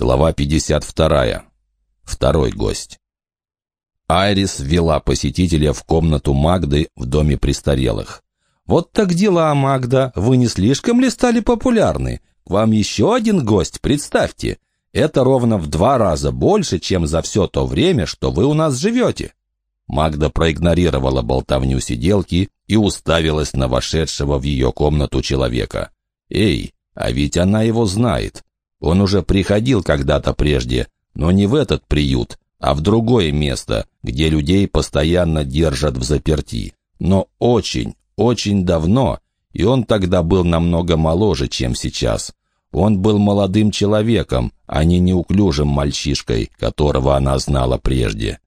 Глава 52. Второй гость. Айрис ввела посетителя в комнату Магды в доме престарелых. «Вот так дела, Магда. Вы не слишком ли стали популярны? К вам еще один гость, представьте. Это ровно в два раза больше, чем за все то время, что вы у нас живете». Магда проигнорировала болтовню сиделки и уставилась на вошедшего в ее комнату человека. «Эй, а ведь она его знает. Он уже приходил когда-то прежде, но не в этот приют, а в другое место, где людей постоянно держат в заперти. Но очень, очень давно, и он тогда был намного моложе, чем сейчас. Он был молодым человеком, а не неуклюжим мальчишкой, которого она знала прежде.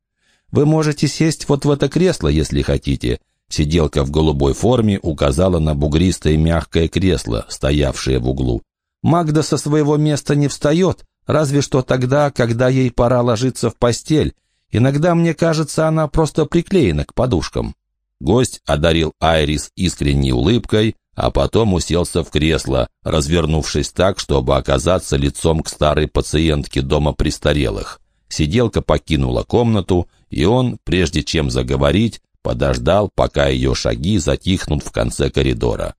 «Вы можете сесть вот в это кресло, если хотите». Сиделка в голубой форме указала на бугристое мягкое кресло, стоявшее в углу. Магда со своего места не встает, разве что тогда, когда ей пора ложиться в постель. Иногда, мне кажется, она просто приклеена к подушкам». Гость одарил Айрис искренней улыбкой, а потом уселся в кресло, развернувшись так, чтобы оказаться лицом к старой пациентке дома престарелых. Сиделка покинула комнату, и он, прежде чем заговорить, подождал, пока ее шаги затихнут в конце коридора.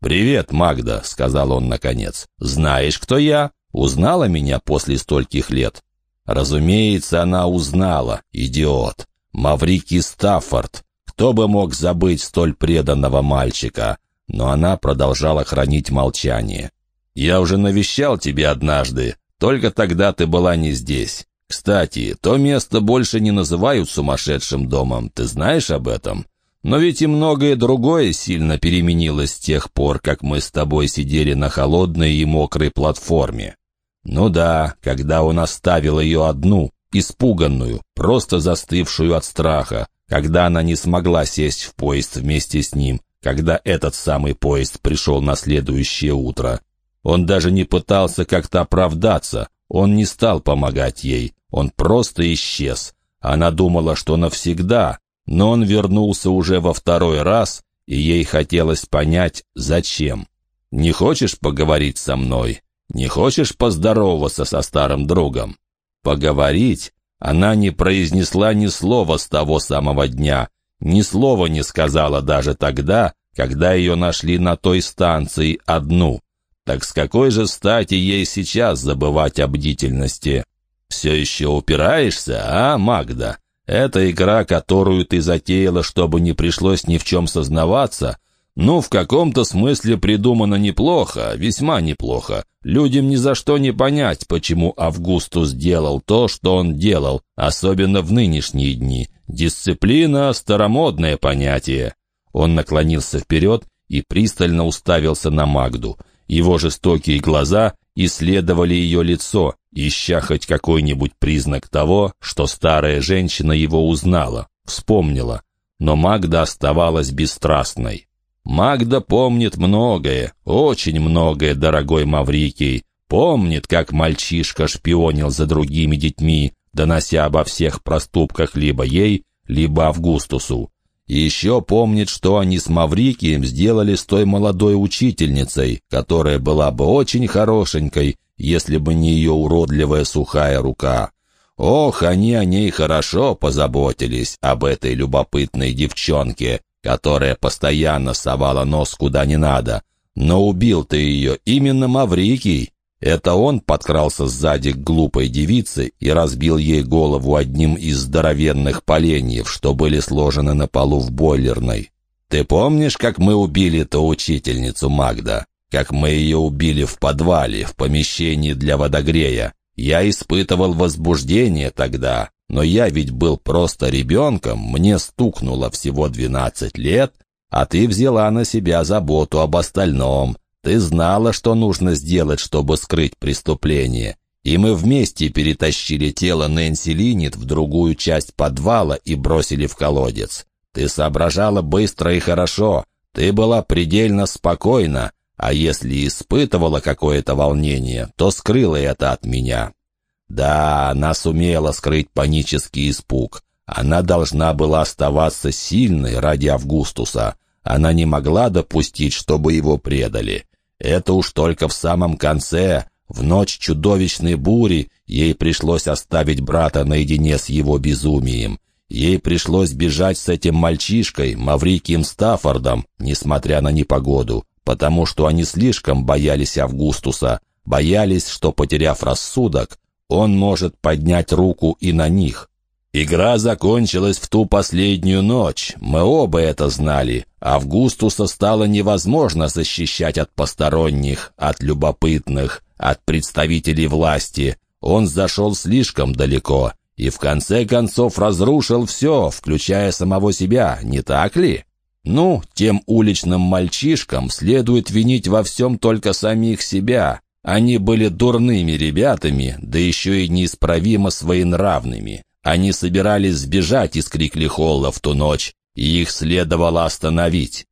«Привет, Магда», — сказал он наконец. «Знаешь, кто я? Узнала меня после стольких лет?» Разумеется, она узнала, идиот. Маврикий Стаффорд. Кто бы мог забыть столь преданного мальчика? Но она продолжала хранить молчание. «Я уже навещал тебя однажды, только тогда ты была не здесь. Кстати, то место больше не называют сумасшедшим домом, ты знаешь об этом? Но ведь и многое другое сильно переменилось с тех пор, как мы с тобой сидели на холодной и мокрой платформе. Ну да, когда он оставил ее одну, испуганную, просто застывшую от страха, когда она не смогла сесть в поезд вместе с ним, когда этот самый поезд пришел на следующее утро. Он даже не пытался как-то оправдаться, он не стал помогать ей, он просто исчез. Она думала, что навсегда, но он вернулся уже во второй раз, и ей хотелось понять, зачем. «Не хочешь поговорить со мной? Не хочешь поздороваться со старым другом?» «Поговорить?» Она не произнесла ни слова с того самого дня, ни слова не сказала даже тогда, когда ее нашли на той станции одну. Так с какой же стати ей сейчас забывать о бдительности? «Все еще упираешься, а, Магда?» Эта игра, которую ты затеяла, чтобы не пришлось ни в чем сознаваться, ну, в каком-то смысле придумано неплохо, весьма неплохо. Людям ни за что не понять, почему Августус делал то, что он делал, особенно в нынешние дни. Дисциплина — старомодное понятие. Он наклонился вперед и пристально уставился на Магду. Его жестокие глаза исследовали ее лицо, ища хоть какой-нибудь признак того, что старая женщина его узнала, вспомнила. Но Магда оставалась бесстрастной. Магда помнит многое, очень многое, дорогой Маврикий. Помнит, как мальчишка шпионил за другими детьми, донося обо всех проступках либо ей, либо Августусу. И еще помнит, что они с Маврикием сделали с той молодой учительницей, которая была бы очень хорошенькой, если бы не ее уродливая сухая рука. Ох, они о ней хорошо позаботились, об этой любопытной девчонке, которая постоянно совала нос куда не надо. Но убил ты ее именно Маврикий. Это он подкрался сзади к глупой девице и разбил ей голову одним из здоровенных поленьев, что были сложены на полу в бойлерной. Ты помнишь, как мы убили ту учительницу Магда? Как мы ее убили в подвале, в помещении для водогрея? Я испытывал возбуждение тогда, но я ведь был просто ребенком, мне стукнуло всего двенадцать лет, а ты взяла на себя заботу об остальном, ты знала, что нужно сделать, чтобы скрыть преступление. И мы вместе перетащили тело Нэнси Линит в другую часть подвала и бросили в колодец. Ты соображала быстро и хорошо. Ты была предельно спокойна, а если испытывала какое-то волнение, то скрыла это от меня. Да, она сумела скрыть панический испуг. Она должна была оставаться сильной ради Августуса. Она не могла допустить, чтобы его предали. Это уж только в самом конце, В ночь чудовищной бури ей пришлось оставить брата наедине с его безумием. Ей пришлось бежать с этим мальчишкой, Маврикием Стаффордом, несмотря на непогоду, потому что они слишком боялись Августуса, боялись, что, потеряв рассудок, он может поднять руку и на них. Игра закончилась в ту последнюю ночь, мы оба это знали. Августуса стало невозможно защищать от посторонних, от любопытных, от представителей власти. Он зашел слишком далеко и в конце концов разрушил все, включая самого себя, не так ли? Ну, тем уличным мальчишкам следует винить во всем только самих себя. Они были дурными ребятами, да еще и неисправимо своенравными. Они собирались сбежать из Крикли-Холла в ту ночь, и их следовало остановить.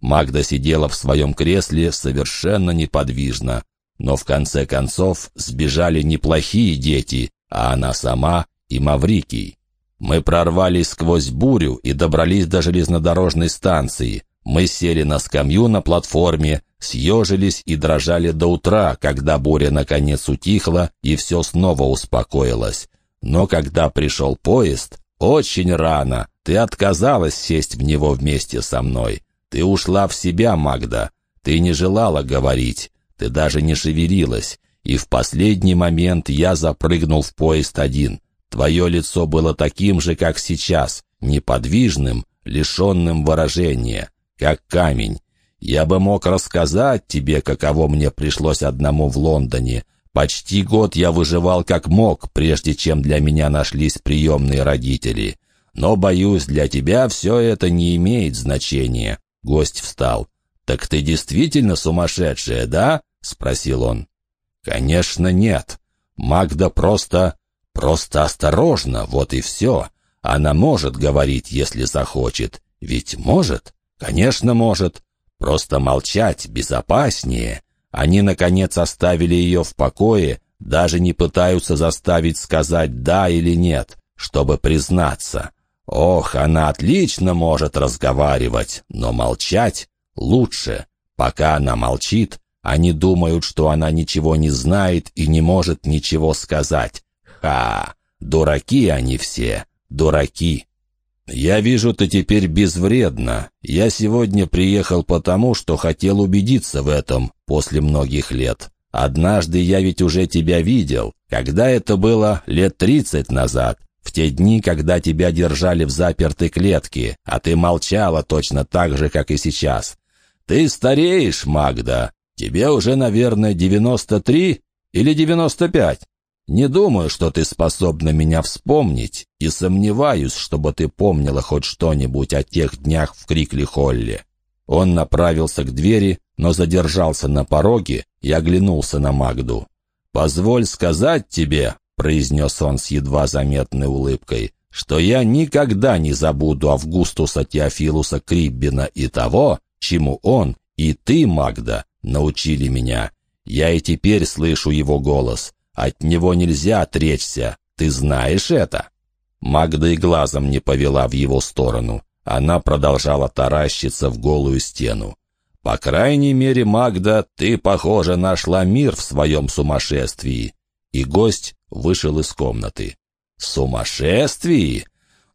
Магда сидела в своем кресле совершенно неподвижно. Но в конце концов сбежали неплохие дети, а она сама и Маврикий. Мы прорвались сквозь бурю и добрались до железнодорожной станции. Мы сели на скамью на платформе, съежились и дрожали до утра, когда буря наконец утихла и все снова успокоилось. Но когда пришел поезд, очень рано, ты отказалась сесть в него вместе со мной. Ты ушла в себя, Магда. Ты не желала говорить. Ты даже не шевелилась. И в последний момент я запрыгнул в поезд один. Твое лицо было таким же, как сейчас, неподвижным, лишенным выражения, как камень. Я бы мог рассказать тебе, каково мне пришлось одному в Лондоне, Почти год я выживал как мог, прежде чем для меня нашлись приемные родители. Но, боюсь, для тебя все это не имеет значения. Гость встал. «Так ты действительно сумасшедшая, да?» — спросил он. «Конечно, нет. Магда просто... просто осторожно, вот и все. Она может говорить, если захочет. Ведь может? Конечно, может. Просто молчать безопаснее. Они, наконец, оставили ее в покое, даже не пытаются заставить сказать «да» или «нет», чтобы признаться. Ох, она отлично может разговаривать, но молчать лучше. Пока она молчит, они думают, что она ничего не знает и не может ничего сказать. Ха! Дураки они все, дураки. «Я вижу, ты теперь безвредна. Я сегодня приехал потому, что хотел убедиться в этом после многих лет. Однажды я ведь уже тебя видел. Когда это было? Лет тридцать назад. В те дни, когда тебя держали в запертой клетке, а ты молчала точно так же, как и сейчас. Ты стареешь, Магда. Тебе уже, наверное, девяносто три или девяносто пять?» Не думаю, что ты способна меня вспомнить, и сомневаюсь, чтобы ты помнила хоть что-нибудь о тех днях в Крикли-Холле». Он направился к двери, но задержался на пороге и оглянулся на Магду. «Позволь сказать тебе», — произнес он с едва заметной улыбкой, «что я никогда не забуду Августуса Теофилуса Криббина и того, чему он и ты, Магда, научили меня. Я и теперь слышу его голос, от него нельзя отречься, ты знаешь это?» Магда и глазом не повела в его сторону. Она продолжала таращиться в голую стену. «По крайней мере, Магда, ты, похоже, нашла мир в своем сумасшествии». И гость вышел из комнаты. «Сумасшествии?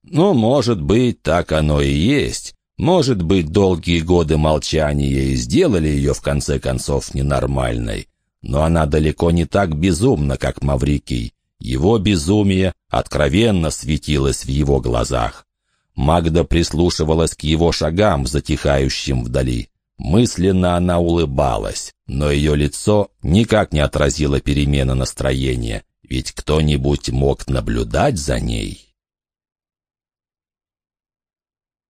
Ну, может быть, так оно и есть. Может быть, долгие годы молчания и сделали ее, в конце концов, ненормальной. Но она далеко не так безумна, как Маврикий. Его безумие откровенно светилось в его глазах. Магда прислушивалась к его шагам, затихающим вдали. Мысленно она улыбалась, но ее лицо никак не отразило перемены настроения, ведь кто-нибудь мог наблюдать за ней.